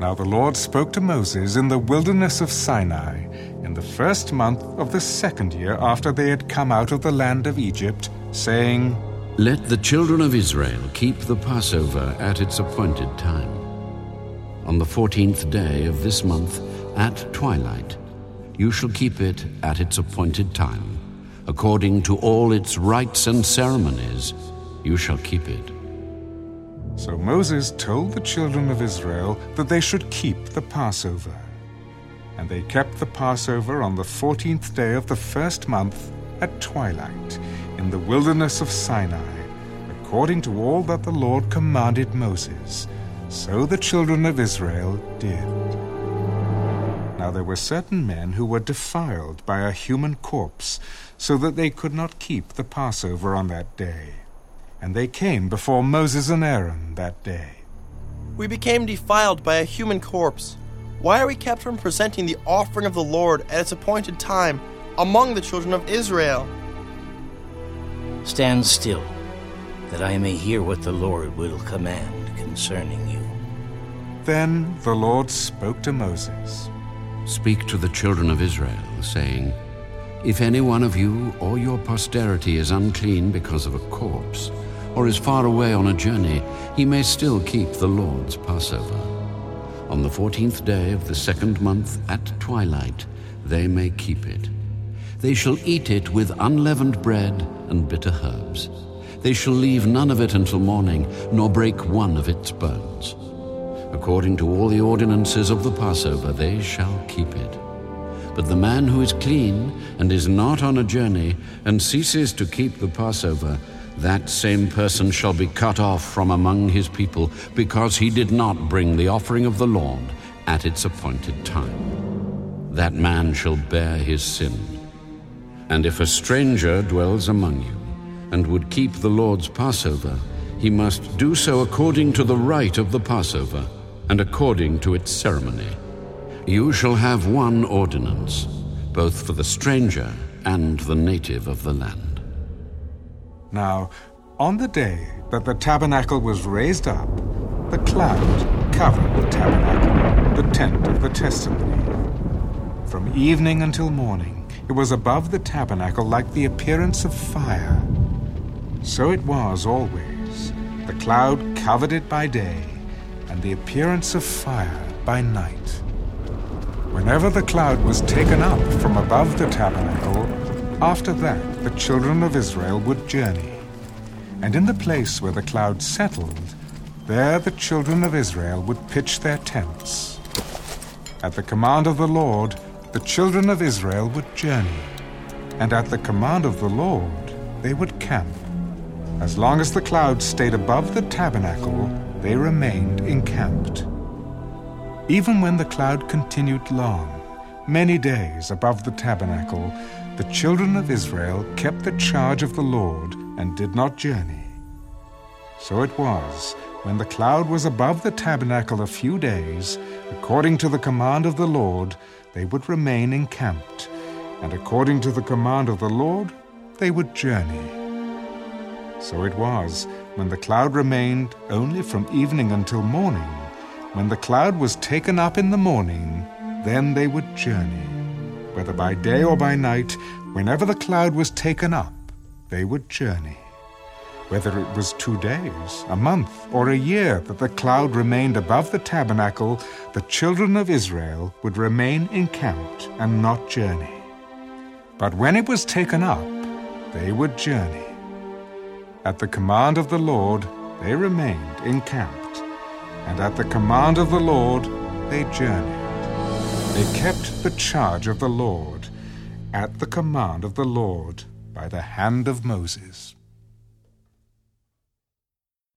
Now the Lord spoke to Moses in the wilderness of Sinai in the first month of the second year after they had come out of the land of Egypt, saying, Let the children of Israel keep the Passover at its appointed time. On the fourteenth day of this month, at twilight, you shall keep it at its appointed time. According to all its rites and ceremonies, you shall keep it. So Moses told the children of Israel that they should keep the Passover. And they kept the Passover on the fourteenth day of the first month at twilight in the wilderness of Sinai, according to all that the Lord commanded Moses. So the children of Israel did. Now there were certain men who were defiled by a human corpse, so that they could not keep the Passover on that day. And they came before Moses and Aaron that day. We became defiled by a human corpse. Why are we kept from presenting the offering of the Lord at its appointed time among the children of Israel? Stand still, that I may hear what the Lord will command concerning you. Then the Lord spoke to Moses. Speak to the children of Israel, saying, If any one of you or your posterity is unclean because of a corpse, or is far away on a journey, he may still keep the Lord's Passover. On the fourteenth day of the second month at twilight, they may keep it. They shall eat it with unleavened bread and bitter herbs. They shall leave none of it until morning, nor break one of its bones. According to all the ordinances of the Passover, they shall keep it. But the man who is clean and is not on a journey and ceases to keep the Passover, that same person shall be cut off from among his people, because he did not bring the offering of the Lord at its appointed time. That man shall bear his sin. And if a stranger dwells among you, and would keep the Lord's Passover, he must do so according to the rite of the Passover, and according to its ceremony. You shall have one ordinance, both for the stranger and the native of the land. Now, on the day that the tabernacle was raised up, the cloud covered the tabernacle, the tent of the testimony. From evening until morning, it was above the tabernacle like the appearance of fire. So it was always. The cloud covered it by day, and the appearance of fire by night. Whenever the cloud was taken up from above the tabernacle, after that the children of Israel would journey. And in the place where the cloud settled, there the children of Israel would pitch their tents. At the command of the Lord, the children of Israel would journey, and at the command of the Lord, they would camp. As long as the cloud stayed above the tabernacle, they remained encamped. Even when the cloud continued long, many days above the tabernacle, the children of Israel kept the charge of the Lord and did not journey. So it was, when the cloud was above the tabernacle a few days, according to the command of the Lord, they would remain encamped, and according to the command of the Lord, they would journey. So it was, when the cloud remained only from evening until morning, when the cloud was taken up in the morning, then they would journey. Whether by day or by night, whenever the cloud was taken up, they would journey. Whether it was two days, a month, or a year that the cloud remained above the tabernacle, the children of Israel would remain encamped and not journey. But when it was taken up, they would journey. At the command of the Lord, they remained encamped, and at the command of the Lord, they journeyed. They kept the charge of the Lord at the command of the Lord by the hand of Moses.